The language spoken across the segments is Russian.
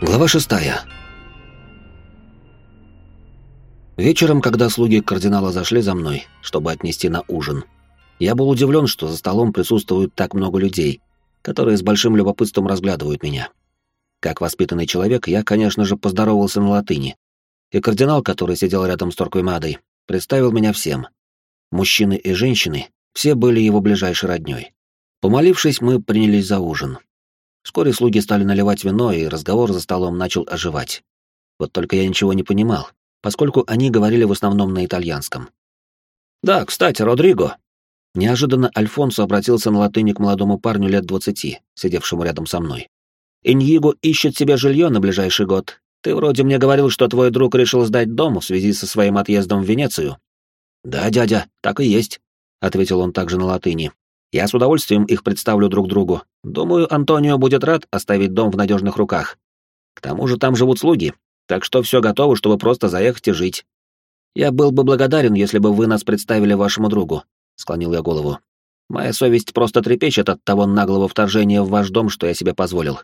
Глава шестая. Вечером, когда слуги кардинала зашли за мной, чтобы отнести на ужин, я был удивлен, что за столом присутствует так много людей, которые с большим любопытством разглядывают меня. Как воспитанный человек, я, конечно же, поздоровался на латыни, и кардинал, который сидел рядом с Торквемадой, представил меня всем. Мужчины и женщины, все были его ближайшей роднёй. Помолившись, мы принялись за ужин. Вскоре слуги стали наливать вино, и разговор за столом начал оживать. Вот только я ничего не понимал, поскольку они говорили в основном на итальянском. «Да, кстати, Родриго!» Неожиданно Альфонсо обратился на латыни к молодому парню лет двадцати, сидевшему рядом со мной. «Иньиго ищет себе жилье на ближайший год. Ты вроде мне говорил, что твой друг решил сдать дом в связи со своим отъездом в Венецию». «Да, дядя, так и есть», — ответил он также на латыни, я с удовольствием их представлю друг другу. Думаю, Антонио будет рад оставить дом в надежных руках. К тому же там живут слуги, так что все готово, чтобы просто заехать и жить. Я был бы благодарен, если бы вы нас представили вашему другу, склонил я голову. Моя совесть просто трепещет от того наглого вторжения в ваш дом, что я себе позволил.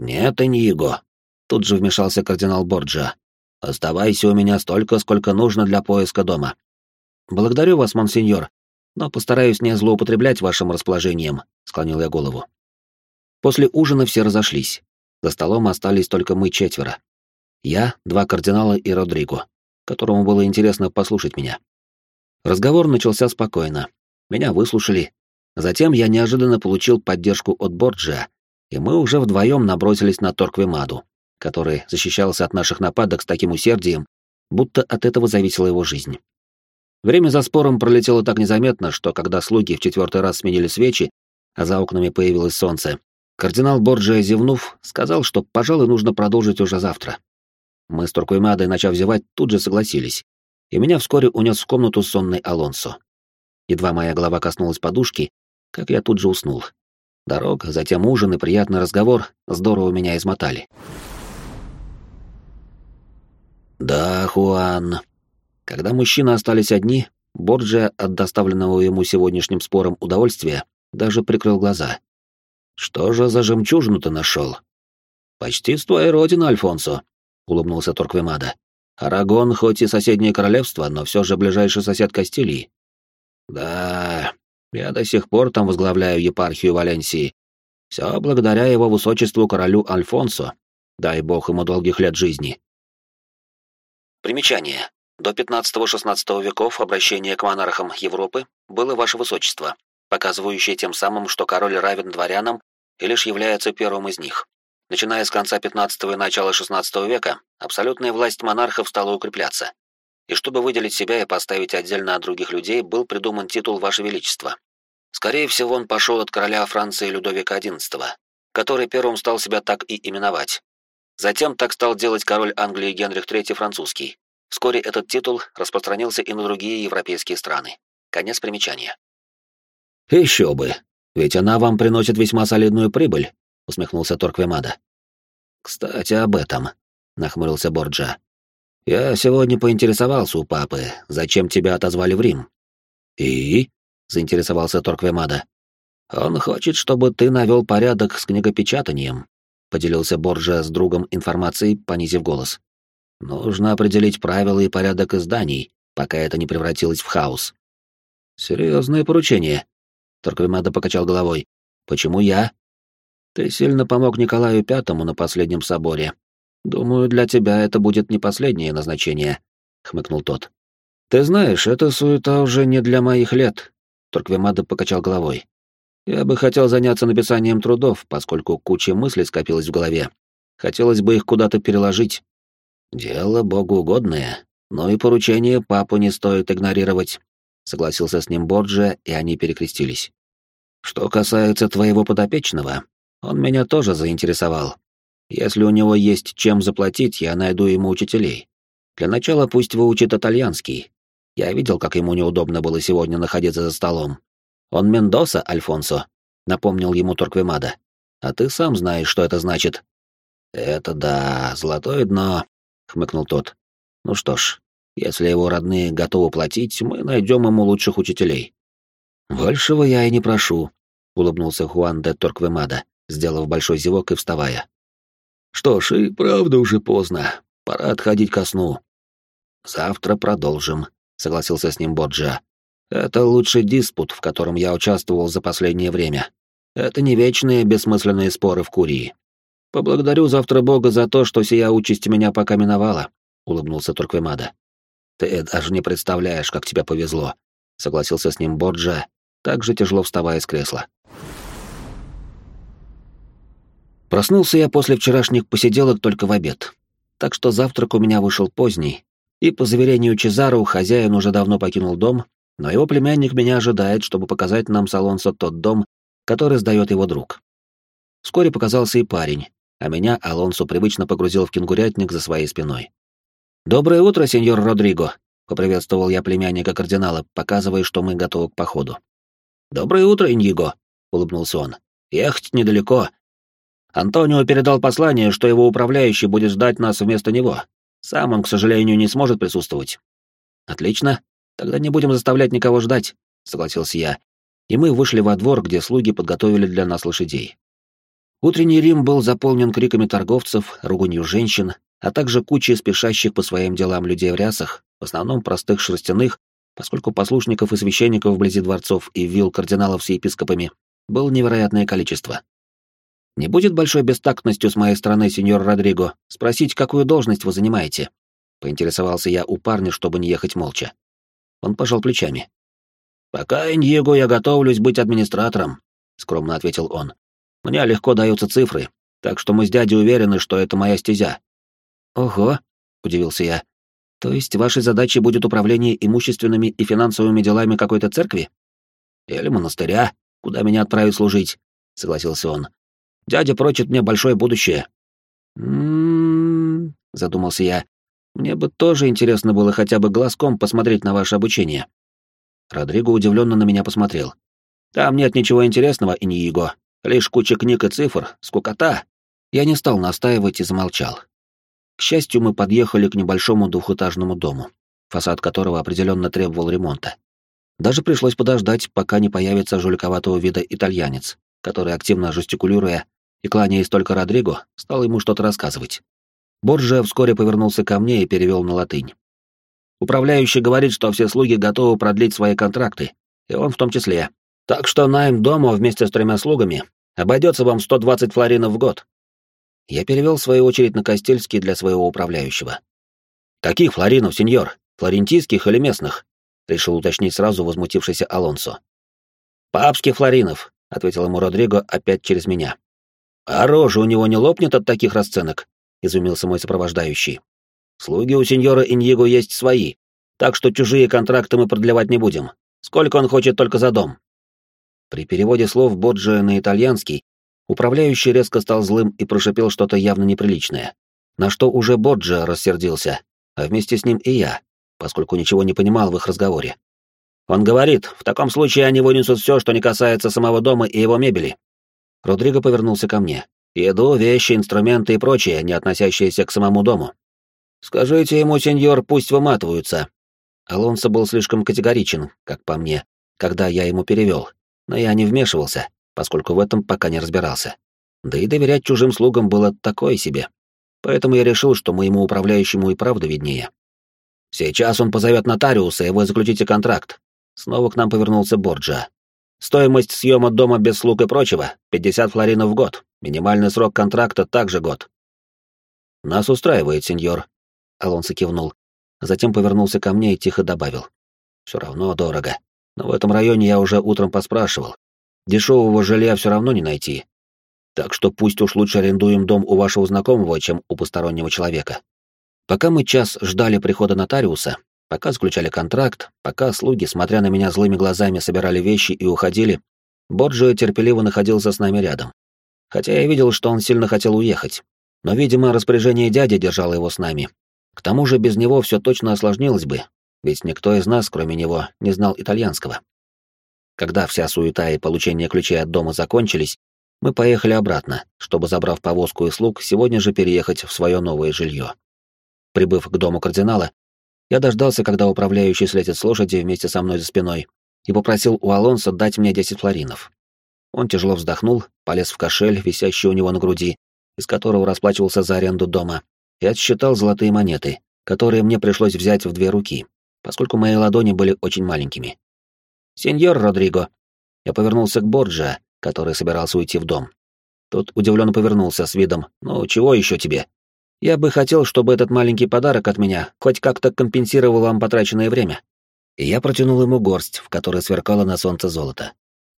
Нет, и не его. Тут же вмешался кардинал Борджа. Оставайся у меня столько, сколько нужно для поиска дома. Благодарю вас, монсеньор, но постараюсь не злоупотреблять вашим расположением», — склонил я голову. После ужина все разошлись. За столом остались только мы четверо. Я, два кардинала и Родриго, которому было интересно послушать меня. Разговор начался спокойно. Меня выслушали. Затем я неожиданно получил поддержку от Борджиа, и мы уже вдвоем набросились на Торквемаду, который защищался от наших нападок с таким усердием, будто от этого зависела его жизнь. Время за спором пролетело так незаметно, что когда слуги в четвертый раз сменили свечи, а за окнами появилось солнце, кардинал Борджия, зевнув, сказал, что, пожалуй, нужно продолжить уже завтра. Мы с Туркуймадой, начав зевать, тут же согласились, и меня вскоре унес в комнату сонный Алонсо. Едва моя голова коснулась подушки, как я тут же уснул. Дорога, затем ужин и приятный разговор здорово меня измотали. «Да, Хуан», когда мужчины остались одни, Борджия от доставленного ему сегодняшним спором удовольствия даже прикрыл глаза. «Что же за жемчужину ты нашел?» «Почти с твоей родины, Альфонсо», — улыбнулся Торквемада. «Арагон хоть и соседнее королевство, но все же ближайший сосед Кастилии». «Да, я до сих пор там возглавляю епархию Валенсии. Все благодаря его высочеству королю Альфонсо. Дай бог ему долгих лет жизни». Примечание. До 15-16 веков обращение к монархам Европы было ваше высочество, показывающее тем самым, что король равен дворянам и лишь является первым из них. Начиная с конца 15 и начала 16 века, абсолютная власть монархов стала укрепляться. И чтобы выделить себя и поставить отдельно от других людей, был придуман титул «Ваше Величество». Скорее всего, он пошел от короля Франции Людовика XI, который первым стал себя так и именовать. Затем так стал делать король Англии Генрих III французский, Вскоре этот титул распространился и на другие европейские страны. Конец примечания. «Еще бы! Ведь она вам приносит весьма солидную прибыль», — усмехнулся Торквемада. «Кстати, об этом», — нахмурился Борджа. «Я сегодня поинтересовался у папы, зачем тебя отозвали в Рим». «И?» — заинтересовался Торквемада. «Он хочет, чтобы ты навел порядок с книгопечатанием», — поделился Борджа с другом информацией, понизив голос. Нужно определить правила и порядок изданий, пока это не превратилось в хаос. Серьезное поручение. Торквемада покачал головой. Почему я? Ты сильно помог Николаю Пятому на последнем соборе. Думаю, для тебя это будет не последнее назначение, хмыкнул тот. Ты знаешь, эта суета уже не для моих лет. Торквемада покачал головой. Я бы хотел заняться написанием трудов, поскольку куча мыслей скопилась в голове. Хотелось бы их куда-то переложить. «Дело богоугодное, но и поручение папу не стоит игнорировать», — согласился с ним Борджа, и они перекрестились. «Что касается твоего подопечного, он меня тоже заинтересовал. Если у него есть чем заплатить, я найду ему учителей. Для начала пусть выучит итальянский. Я видел, как ему неудобно было сегодня находиться за столом. Он Мендоса, Альфонсо», — напомнил ему Торквемада. «А ты сам знаешь, что это значит». «Это да, золотое дно, хмыкнул тот. Ну что ж, если его родные готовы платить, мы найдем ему лучших учителей. Большего я и не прошу, улыбнулся Хуан де Торквемада, сделав большой зевок и вставая. Что ж, и правда уже поздно. Пора отходить ко сну. Завтра продолжим, согласился с ним Боджа. Это лучший диспут, в котором я участвовал за последнее время. Это не вечные бессмысленные споры в Курии. Поблагодарю завтра Бога за то, что сия участь меня пока миновала, улыбнулся Турквемада. Ты даже не представляешь, как тебе повезло, согласился с ним Боджа, также тяжело вставая с кресла. Проснулся я после вчерашних посиделок только в обед, так что завтрак у меня вышел поздний, и, по заверению Чезару, хозяин уже давно покинул дом, но его племянник меня ожидает, чтобы показать нам с Алонсо тот дом, который сдает его друг. Вскоре показался и парень, а меня Алонсо привычно погрузил в кенгурятник за своей спиной. «Доброе утро, сеньор Родриго», — поприветствовал я племянника кардинала, показывая, что мы готовы к походу. «Доброе утро, Иньего», — улыбнулся он. «Ехать недалеко, Антонио передал послание, что его управляющий будет ждать нас вместо него. Сам он, к сожалению, не сможет присутствовать. Отлично. Тогда не будем заставлять никого ждать, согласился я. И мы вышли во двор, где слуги подготовили для нас лошадей. Утренний Рим был заполнен криками торговцев, руганью женщин, а также кучей спешащих по своим делам людей в рясах, в основном простых шерстяных, поскольку послушников и священников вблизи дворцов и вилл кардиналов с епископами было невероятное количество. Не будет большой бестактностью с моей стороны, сеньор Родриго, спросить, какую должность вы занимаете? Поинтересовался я у парня, чтобы не ехать молча. Он пожал плечами. «Пока, Иньего, я готовлюсь быть администратором», — скромно ответил он. «Мне легко даются цифры, так что мы с дядей уверены, что это моя стезя». «Ого», — удивился я. «То есть вашей задачей будет управление имущественными и финансовыми делами какой-то церкви?» «Или монастыря, куда меня отправят служить», — согласился он. Дядя прочит мне большое будущее. М-м, задумался я. Мне бы тоже интересно было хотя бы глазком посмотреть на ваше обучение. Родриго удивленно на меня посмотрел. Там нет ничего интересного, и не его. Лишь куча книг и цифр, скукота. Я не стал настаивать и замолчал. К счастью, мы подъехали к небольшому двухэтажному дому, фасад которого определенно требовал ремонта. Даже пришлось подождать, пока не появится жуликоватого вида итальянец, который, активно жестикулируя, и, кланяясь только Родриго, стал ему что-то рассказывать. Борджиа вскоре повернулся ко мне и перевел на латынь. Управляющий говорит, что все слуги готовы продлить свои контракты, и он в том числе. Так что найм дома вместе с тремя слугами обойдется вам 120 флоринов в год. Я перевел свою очередь на Костельский для своего управляющего. «Каких флоринов, сеньор? Флорентийских или местных?» — решил уточнить сразу возмутившийся Алонсо. «Папских флоринов», — ответил ему Родриго опять через меня. «А рожа у него не лопнет от таких расценок?» — изумился мой сопровождающий. «Слуги у сеньора Иньего есть свои, так что чужие контракты мы продлевать не будем. Сколько он хочет только за дом?» При переводе слов Боджи на итальянский управляющий резко стал злым и прошипел что-то явно неприличное, на что уже Боджи рассердился, а вместе с ним и я, поскольку ничего не понимал в их разговоре. Он говорит, в таком случае они вынесут все, что не касается самого дома и его мебели. Родриго повернулся ко мне. «Еду, вещи, инструменты и прочее, не относящиеся к самому дому. Скажите ему, сеньор, пусть выматываются». Алонсо был слишком категоричен, как по мне, когда я ему перевел, но я не вмешивался, поскольку в этом пока не разбирался. Да и доверять чужим слугам было такое себе. Поэтому я решил, что моему управляющему и правда виднее. «Сейчас он позовет нотариуса, и вы заключите контракт». Снова к нам повернулся Борджа. Стоимость съема дома без слуг и прочего — 50 флоринов в год. Минимальный срок контракта также год. Нас устраивает, сеньор. Алонсо кивнул. Затем повернулся ко мне и тихо добавил. Все равно дорого. Но в этом районе я уже утром поспрашивал. Дешевого жилья все равно не найти. Так что пусть уж лучше арендуем дом у вашего знакомого, чем у постороннего человека. Пока мы час ждали прихода нотариуса, Пока заключали контракт, пока слуги, смотря на меня злыми глазами, собирали вещи и уходили, Боджио терпеливо находился с нами рядом. Хотя я видел, что он сильно хотел уехать. Но, видимо, распоряжение дяди держало его с нами. К тому же без него все точно осложнилось бы, ведь никто из нас, кроме него, не знал итальянского. Когда вся суета и получение ключей от дома закончились, мы поехали обратно, чтобы, забрав повозку и слуг, сегодня же переехать в свое новое жилье. Прибыв к дому кардинала, я дождался, когда управляющий слетит с лошади вместе со мной за спиной, и попросил у Алонса дать мне 10 флоринов. Он тяжело вздохнул, полез в кошель, висящий у него на груди, из которого расплачивался за аренду дома, и отсчитал золотые монеты, которые мне пришлось взять в две руки, поскольку мои ладони были очень маленькими. «Сеньор Родриго!» Я повернулся к Борджа, который собирался уйти в дом. Тот удивленно повернулся с видом «Ну, чего еще тебе?» «Я бы хотел, чтобы этот маленький подарок от меня хоть как-то компенсировал вам потраченное время». И я протянул ему горсть, в которой сверкало на солнце золото.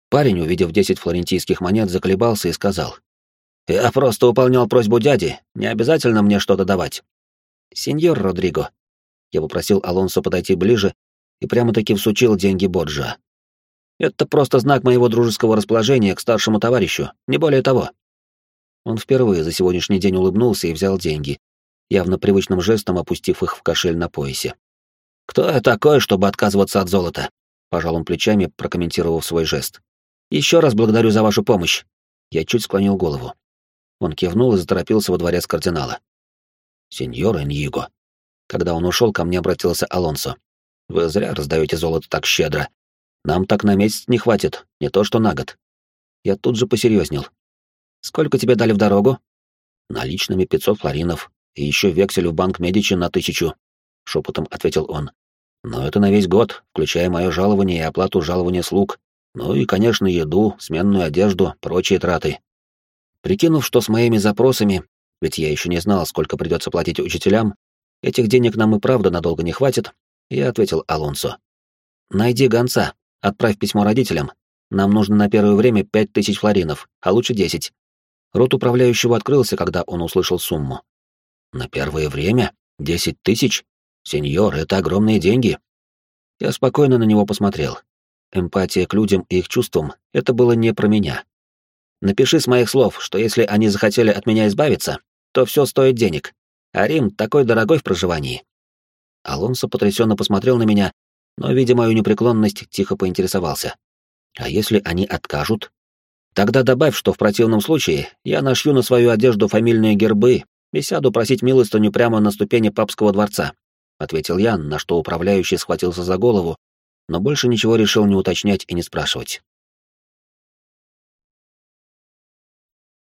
Парень, увидев десять флорентийских монет, заколебался и сказал. «Я просто выполнял просьбу дяди, не обязательно мне что-то давать». «Сеньор Родриго». Я попросил Алонсо подойти ближе и прямо-таки всучил деньги Боджа. «Это просто знак моего дружеского расположения к старшему товарищу, не более того». Он впервые за сегодняшний день улыбнулся и взял деньги, явно привычным жестом опустив их в кошель на поясе. «Кто я такой, чтобы отказываться от золота?» Пожал он плечами, прокомментировав свой жест. «Еще раз благодарю за вашу помощь». Я чуть склонил голову. Он кивнул и заторопился во дворец кардинала. «Сеньор Эньего». Когда он ушел, ко мне обратился Алонсо. «Вы зря раздаете золото так щедро. Нам так на месяц не хватит, не то что на год». Я тут же посерьезнел. Сколько тебе дали в дорогу? Наличными пятьсот флоринов и еще вексель в банк Медичи на тысячу, шепотом ответил он. Но это на весь год, включая мое жалование и оплату жалования слуг. Ну и, конечно, еду, сменную одежду, прочие траты. Прикинув, что с моими запросами, ведь я еще не знал, сколько придется платить учителям, этих денег нам и правда надолго не хватит, я ответил Алонсо. Найди гонца, отправь письмо родителям. Нам нужно на первое время пять тысяч флоринов, а лучше десять. Рот управляющего открылся, когда он услышал сумму. «На первое время? Десять тысяч? Сеньор, это огромные деньги!» Я спокойно на него посмотрел. Эмпатия к людям и их чувствам — это было не про меня. Напиши с моих слов, что если они захотели от меня избавиться, то все стоит денег, а Рим такой дорогой в проживании. Алонсо потрясенно посмотрел на меня, но, видя мою непреклонность, тихо поинтересовался. А если они откажут? Тогда добавь, что в противном случае я нашью на свою одежду фамильные гербы и сяду просить милостыню прямо на ступени папского дворца», — ответил я, на что управляющий схватился за голову, но больше ничего решил не уточнять и не спрашивать.